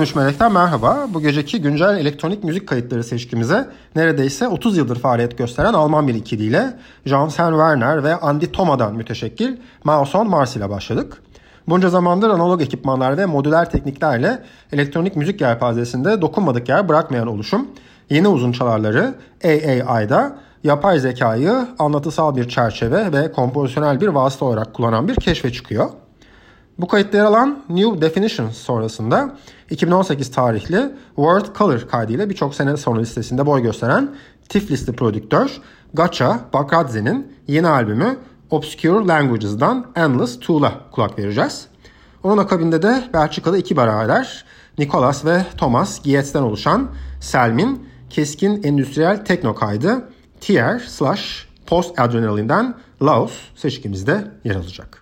13 Melek'ten merhaba. Bu geceki güncel elektronik müzik kayıtları seçkimize neredeyse 30 yıldır faaliyet gösteren Alman bir ikiliyle Jean-Sen Werner ve Andy Toma'dan müteşekkil Mouse on Mars ile başladık. Bunca zamandır analog ekipmanlar ve modüler tekniklerle elektronik müzik yelpazesinde dokunmadık yer bırakmayan oluşum, yeni uzun çalarları AAI'da yapay zekayı anlatısal bir çerçeve ve kompozisyonel bir vasıta olarak kullanan bir keşfe çıkıyor. Bu kayıtta yer alan New Definitions sonrasında 2018 tarihli World Color kaydıyla birçok sene sonra listesinde boy gösteren Tiflisli prodüktör Gacha Bakradze'nin yeni albümü Obscure Languages'dan Endless Tool'a kulak vereceğiz. Onun akabinde de Belçikalı iki beraber Nicolas ve Thomas Gietz'ten oluşan Selmin keskin endüstriyel tekno kaydı Tier slash Post Adrenaline'den Laos seçkimizde yer alacak.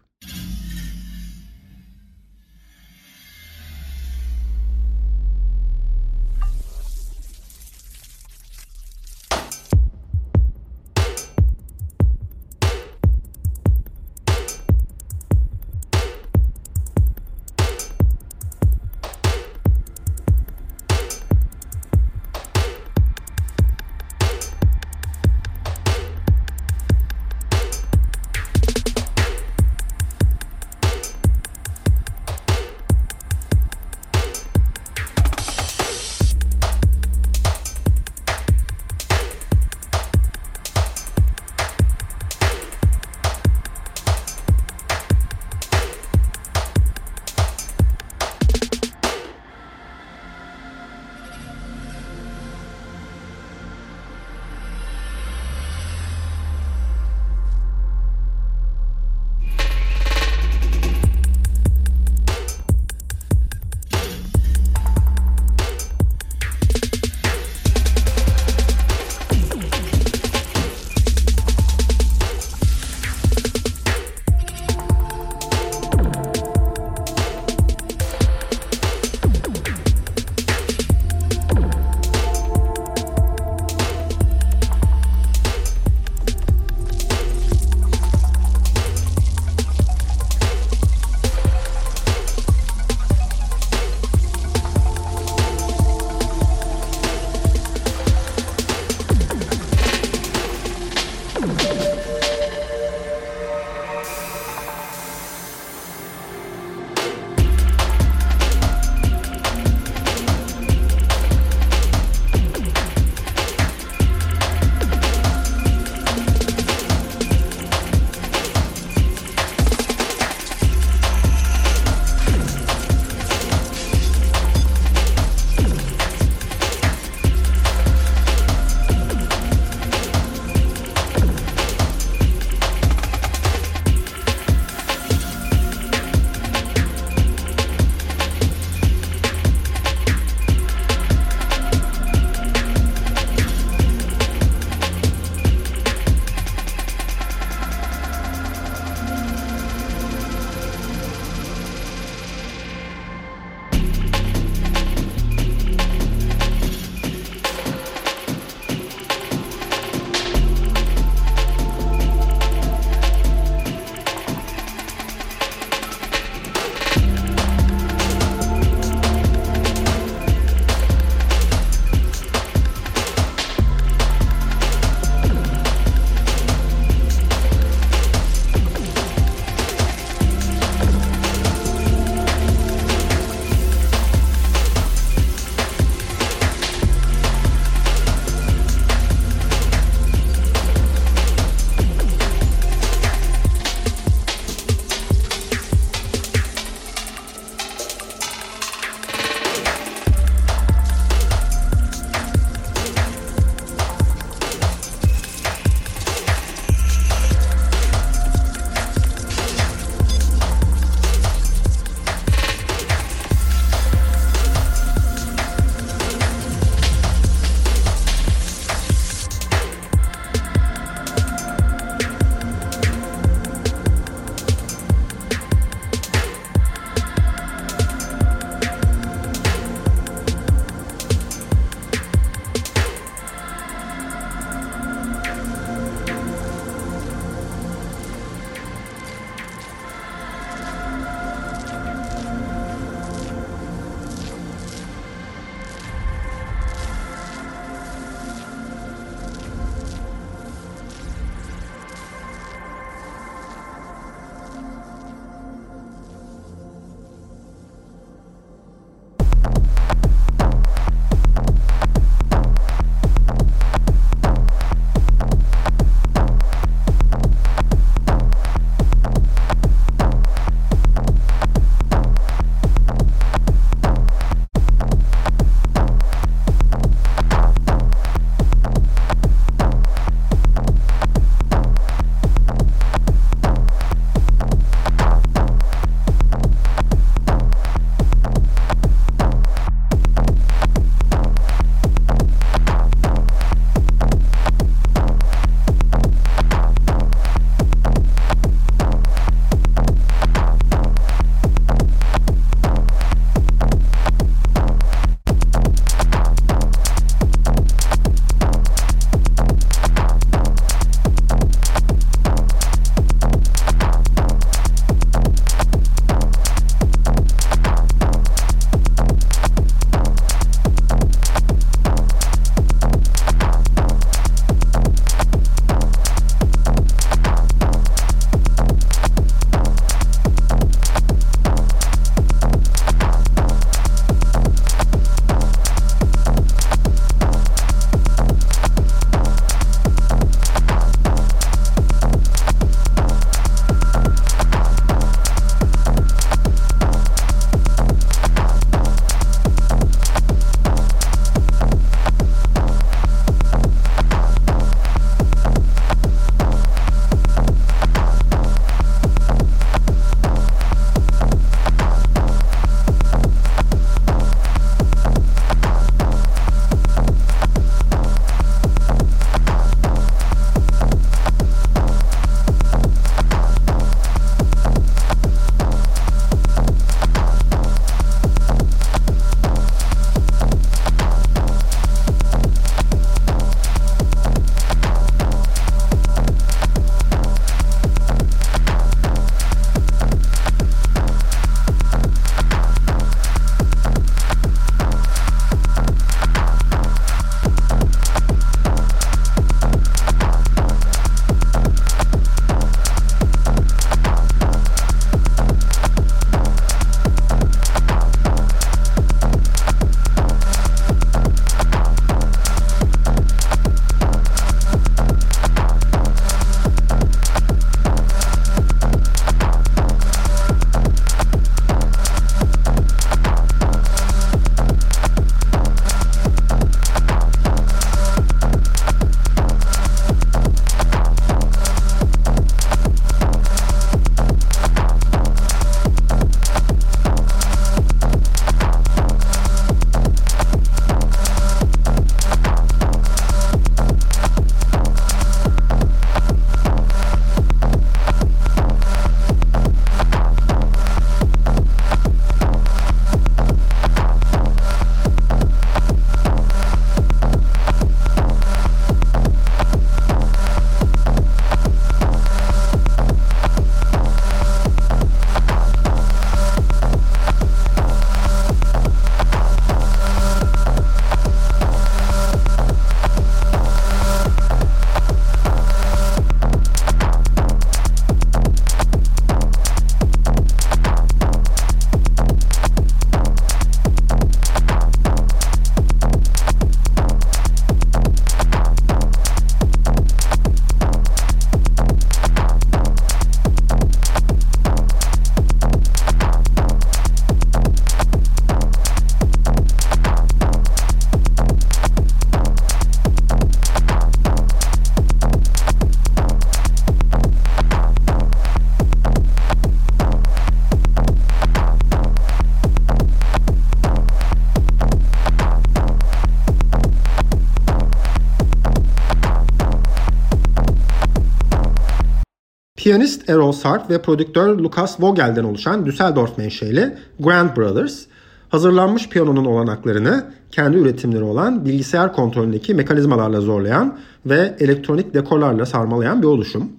Piyanist Errol Sark ve prodüktör Lucas Vogel'den oluşan Düsseldorf menşeli Grand Brothers, hazırlanmış piyanonun olanaklarını kendi üretimleri olan bilgisayar kontrolündeki mekanizmalarla zorlayan ve elektronik dekorlarla sarmalayan bir oluşum.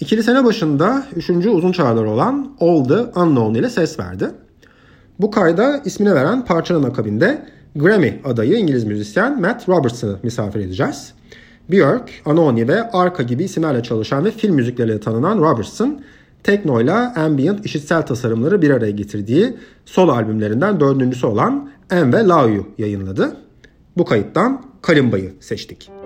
İkili sene başında üçüncü uzun çağrılar olan All the Unknown ile ses verdi. Bu kayda ismini veren parçanın akabinde Grammy adayı İngiliz müzisyen Matt Robertson'ı misafir edeceğiz. Björk, Anoni ve Arka gibi isimlerle çalışan ve film müzikleriyle tanınan Robertson, tekno ile ambient işitsel tasarımları bir araya getirdiği solo albümlerinden dördüncüsü olan En ve Lau'yu yayınladı. Bu kayıttan Kalimba'yı seçtik.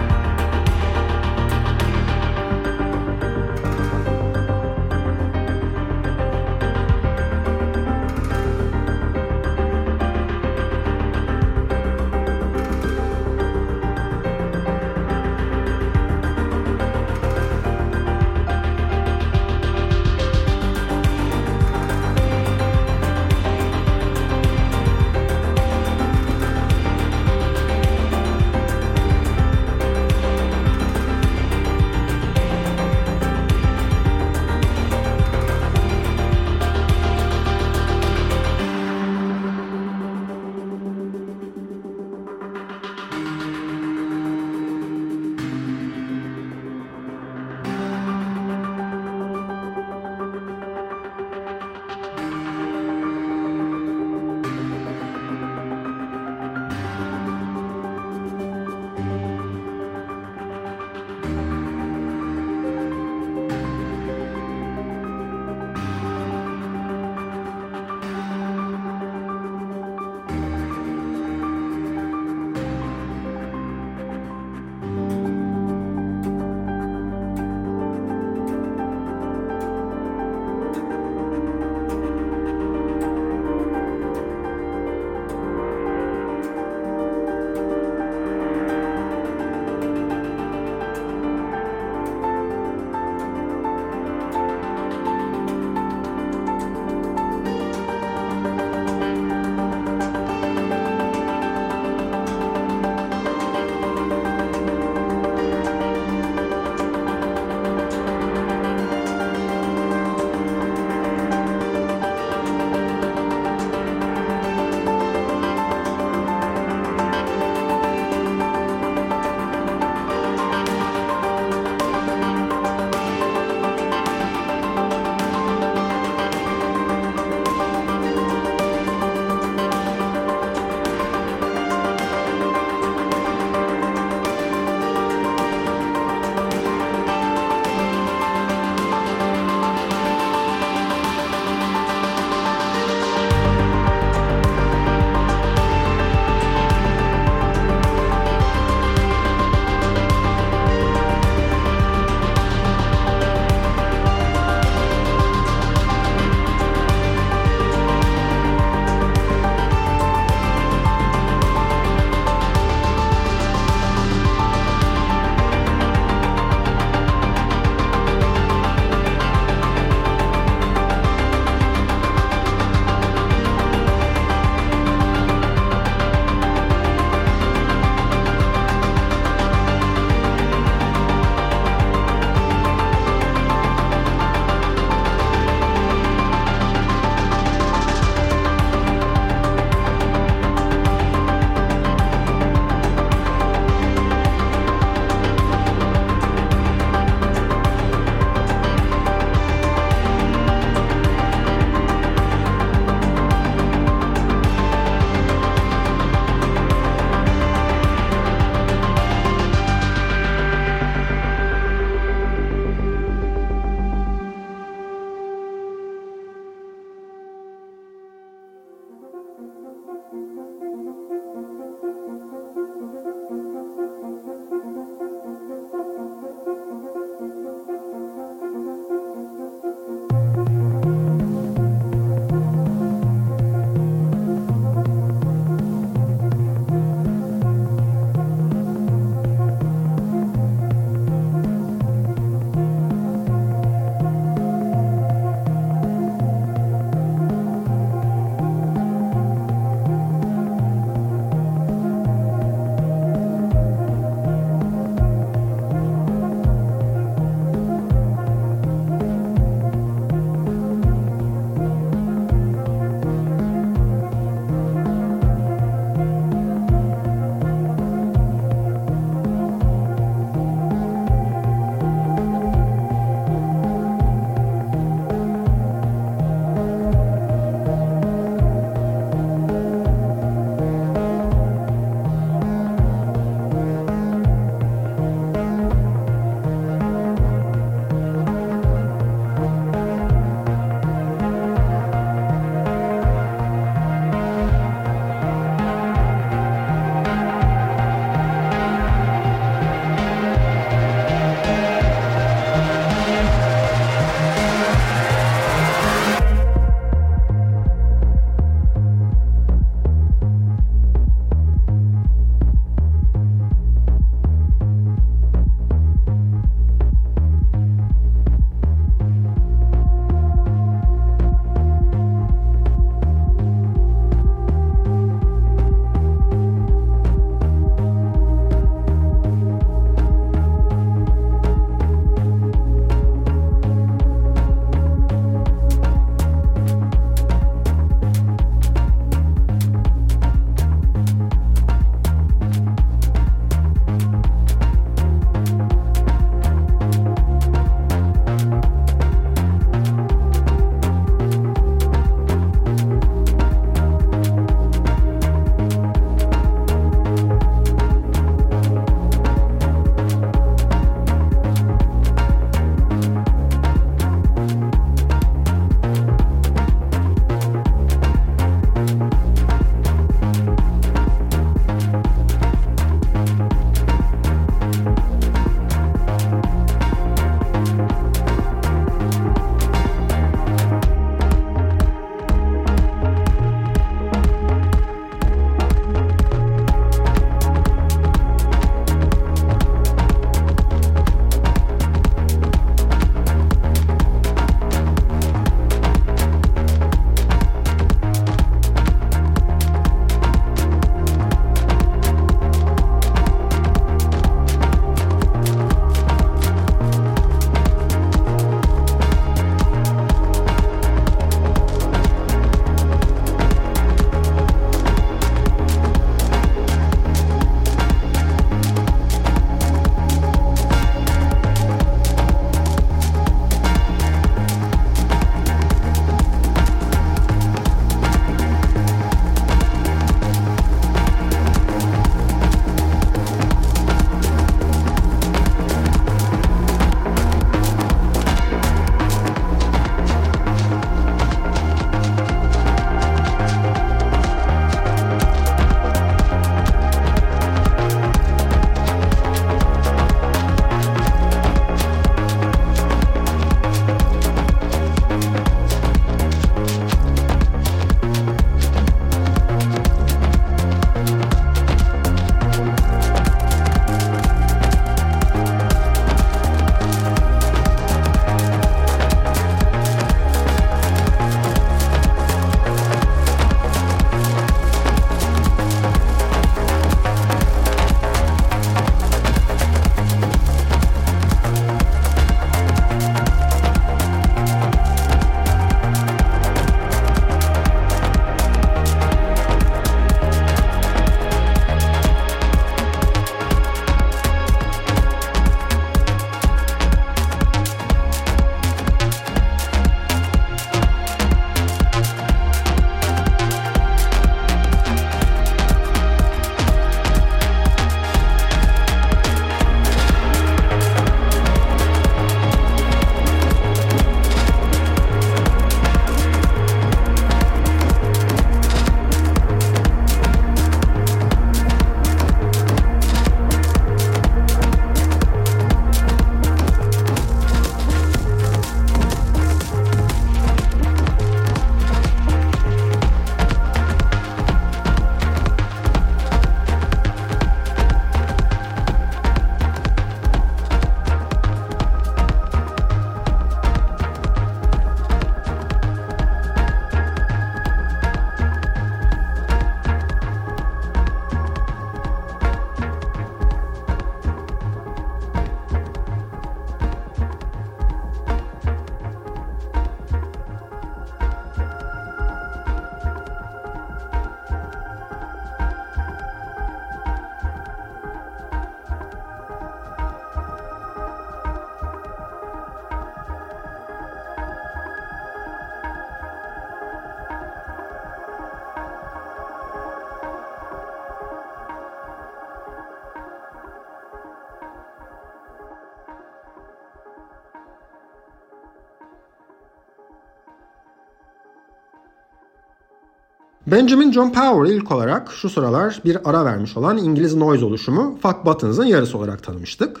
Benjamin John Power ilk olarak şu sıralar bir ara vermiş olan İngiliz noise oluşumu Fuck Buttons'ın yarısı olarak tanımıştık.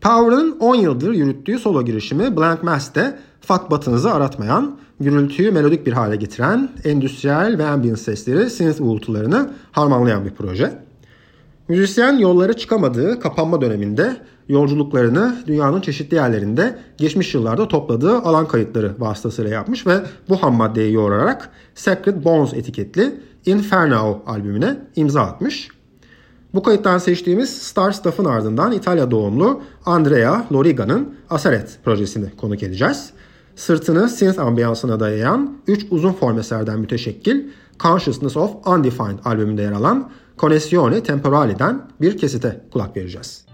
Power'ın 10 yıldır yürüttüğü solo girişimi Blank Mass'te Fuck Buttons'ı aratmayan, gürültüyü melodik bir hale getiren, endüstriyel ve ambient sesleri, synth uğultularını harmanlayan bir proje. Müzisyen yollara çıkamadığı kapanma döneminde yolculuklarını dünyanın çeşitli yerlerinde geçmiş yıllarda topladığı alan kayıtları vasıtasıyla yapmış ve bu ham maddeyi yoğurarak Sacred Bones etiketli Inferno albümüne imza atmış. Bu kayıttan seçtiğimiz Star Stuff'ın ardından İtalya doğumlu Andrea Loriga'nın Asaret projesini konuk edeceğiz. Sırtını synth ambiyansına dayayan 3 uzun form eserden müteşekkil Consciousness of Undefined albümünde yer alan Connessione Temporale'den bir kesite kulak vereceğiz.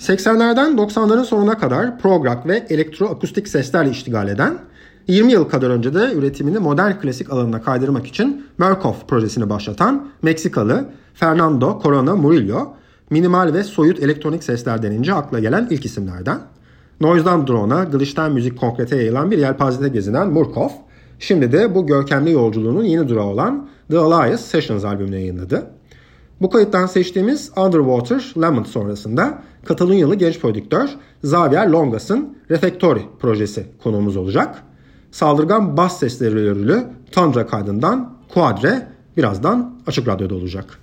80'lerden 90'ların sonuna kadar prog ve elektroakustik seslerle iştigal eden 20 yıl kadar önce de üretimini modern klasik alanına kaydırmak için Murkoff projesini başlatan Meksikalı Fernando Corona Murillo, minimal ve soyut elektronik sesler denince akla gelen ilk isimlerden. Noise'dan drone'a, glitch'ten müzik konkrete yayılan bir yelpazede gezinen Murkoff, şimdi de bu görkemli yolculuğunun yeni durağı olan The Alias Sessions albümünü yayınladı. Bu kayıttan seçtiğimiz Underwater Lament sonrasında Katalonyalı genç prodüktör Xavier Longas'ın Refectory projesi konuğumuz olacak. Saldırgan bas sesleriyle örülü Tundra kaydından Quadre birazdan Açık Radyo'da olacak.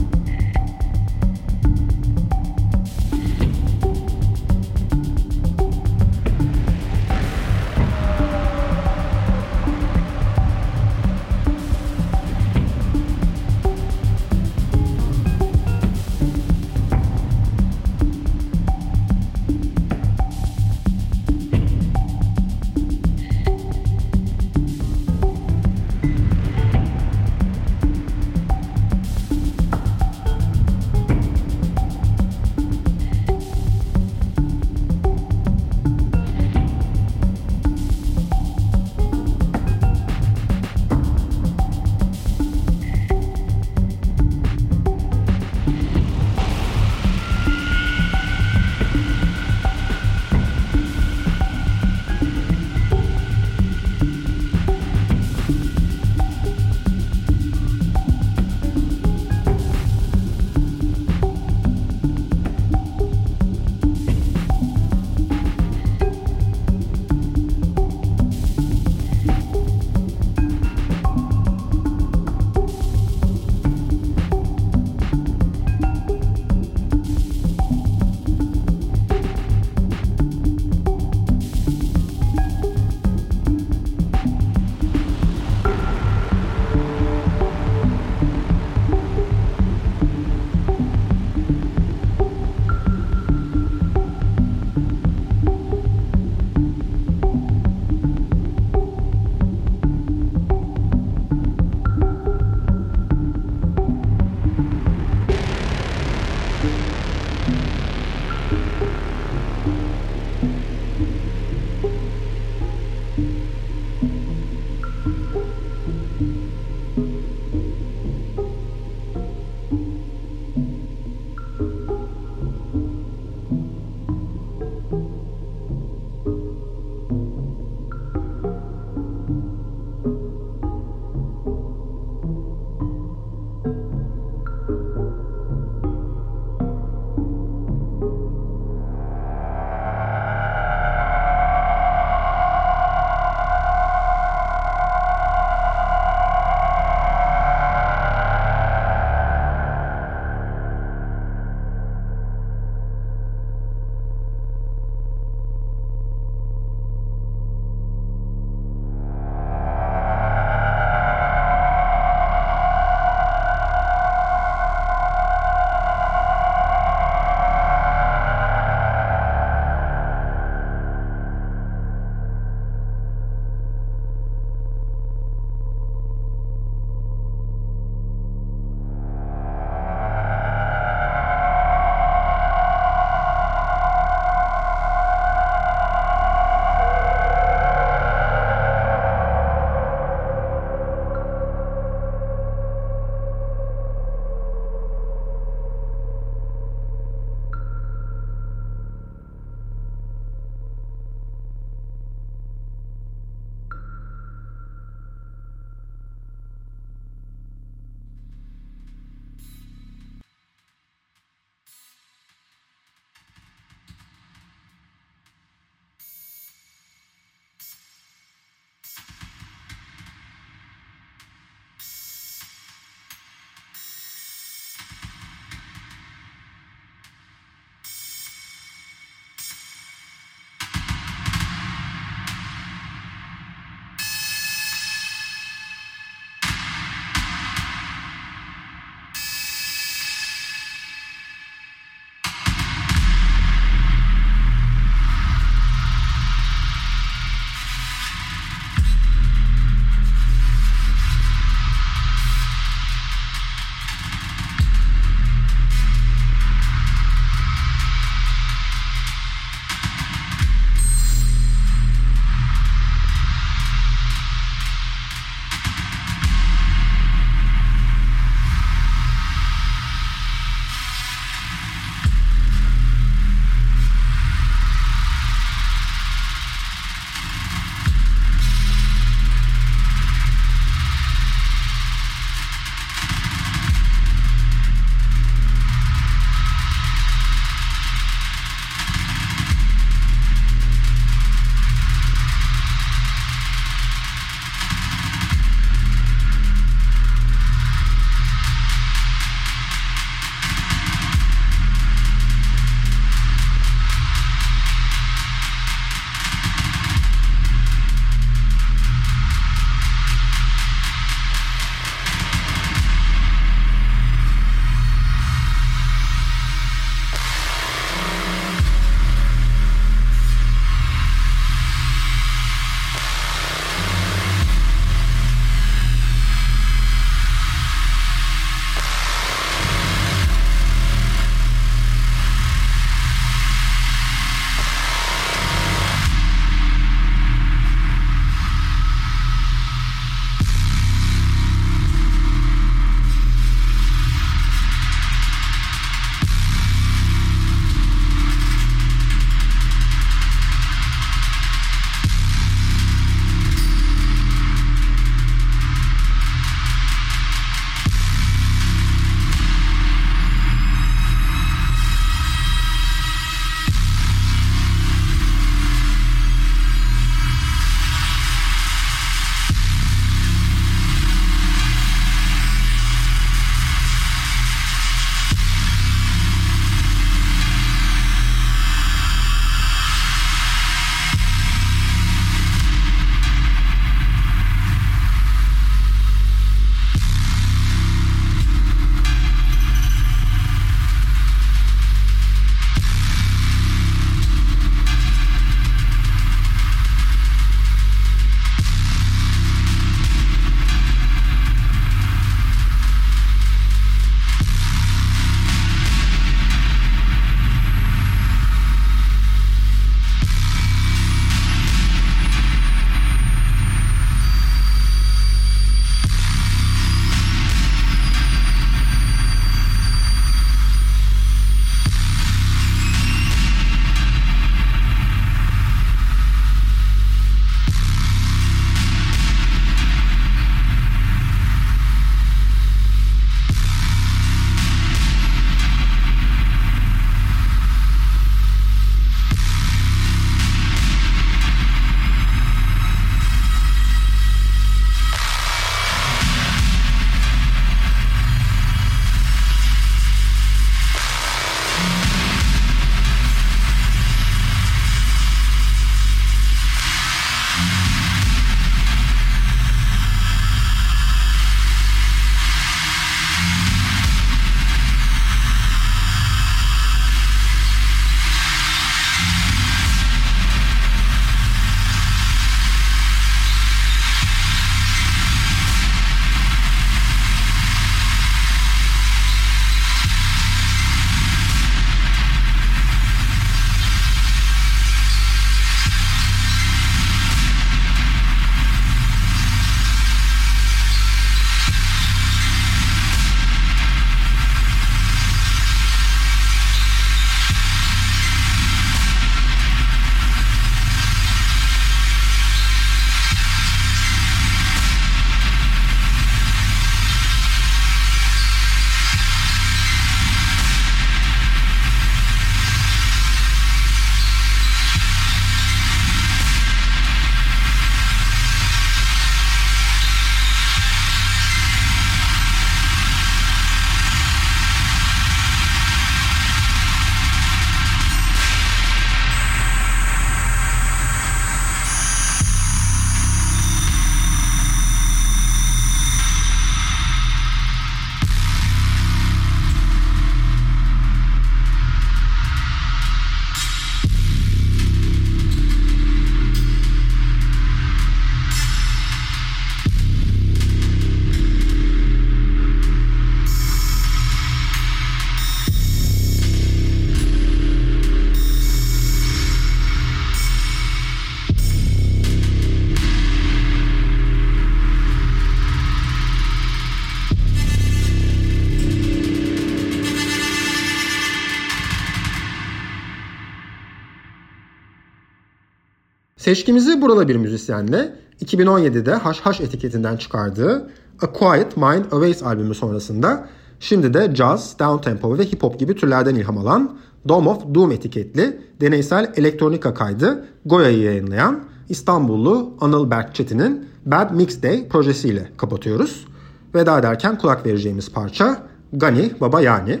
Seçkimizi buralı bir müzisyenle 2017'de Hash etiketinden çıkardığı A Quiet Mind Awaits albümü sonrasında şimdi de jazz, downtempo ve hip hop gibi türlerden ilham alan Dome of Doom etiketli deneysel elektronika kaydı Goya'yı yayınlayan İstanbullu Anıl Berk Çetin'in Bad Mix Day projesiyle kapatıyoruz. Veda ederken kulak vereceğimiz parça Gani Baba Yani.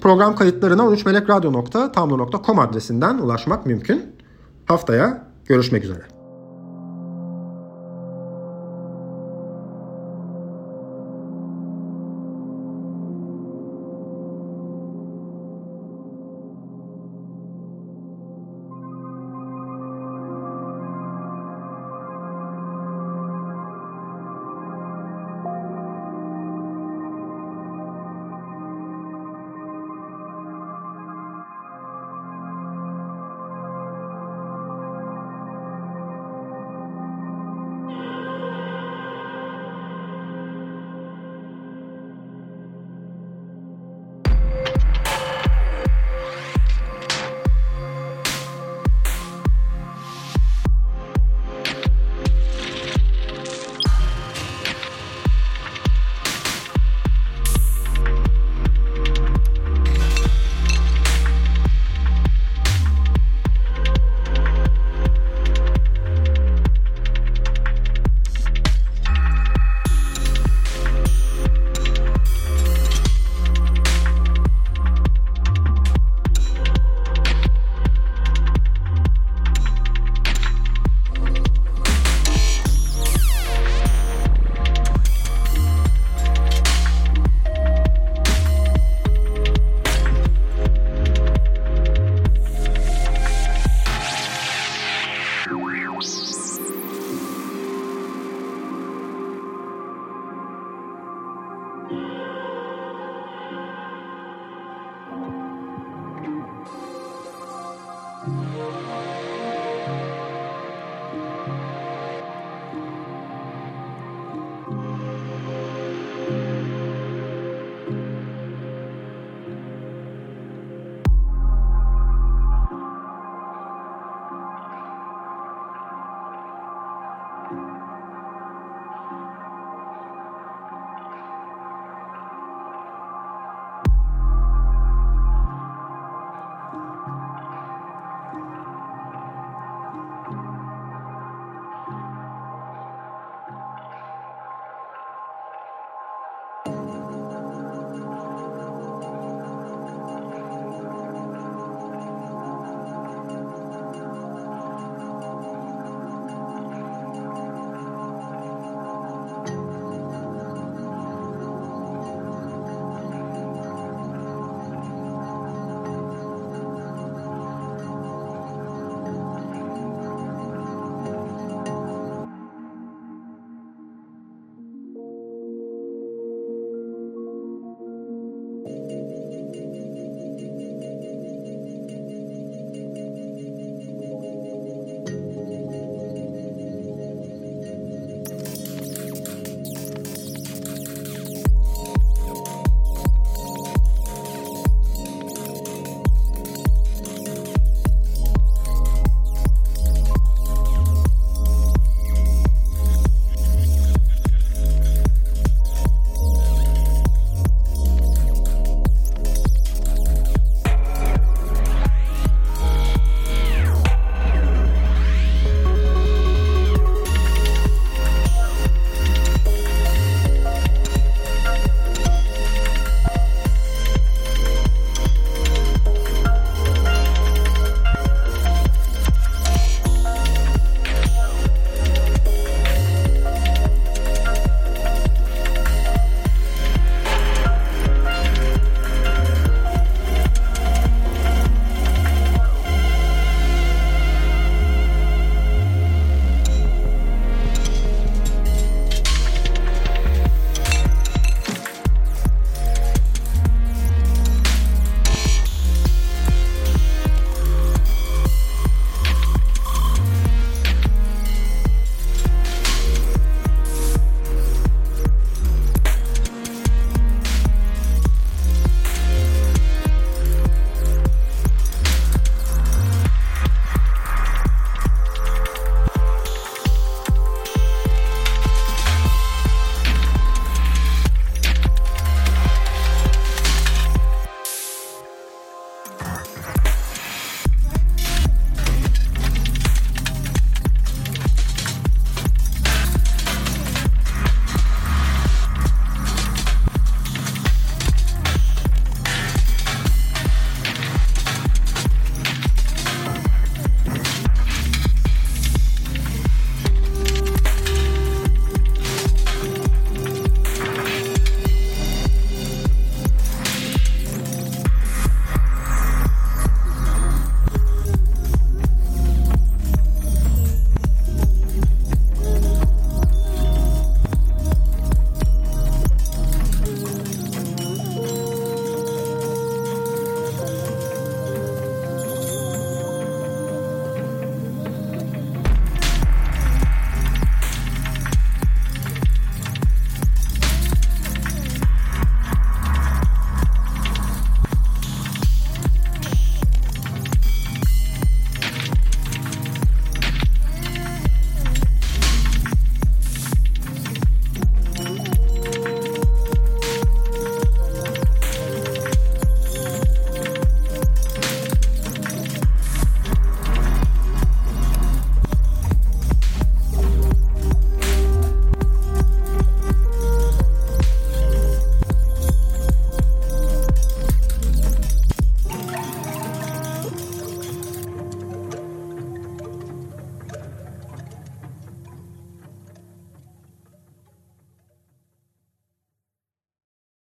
Program kayıtlarına 13melekradyo.tumblr.com adresinden ulaşmak mümkün. Haftaya görüşmek üzere.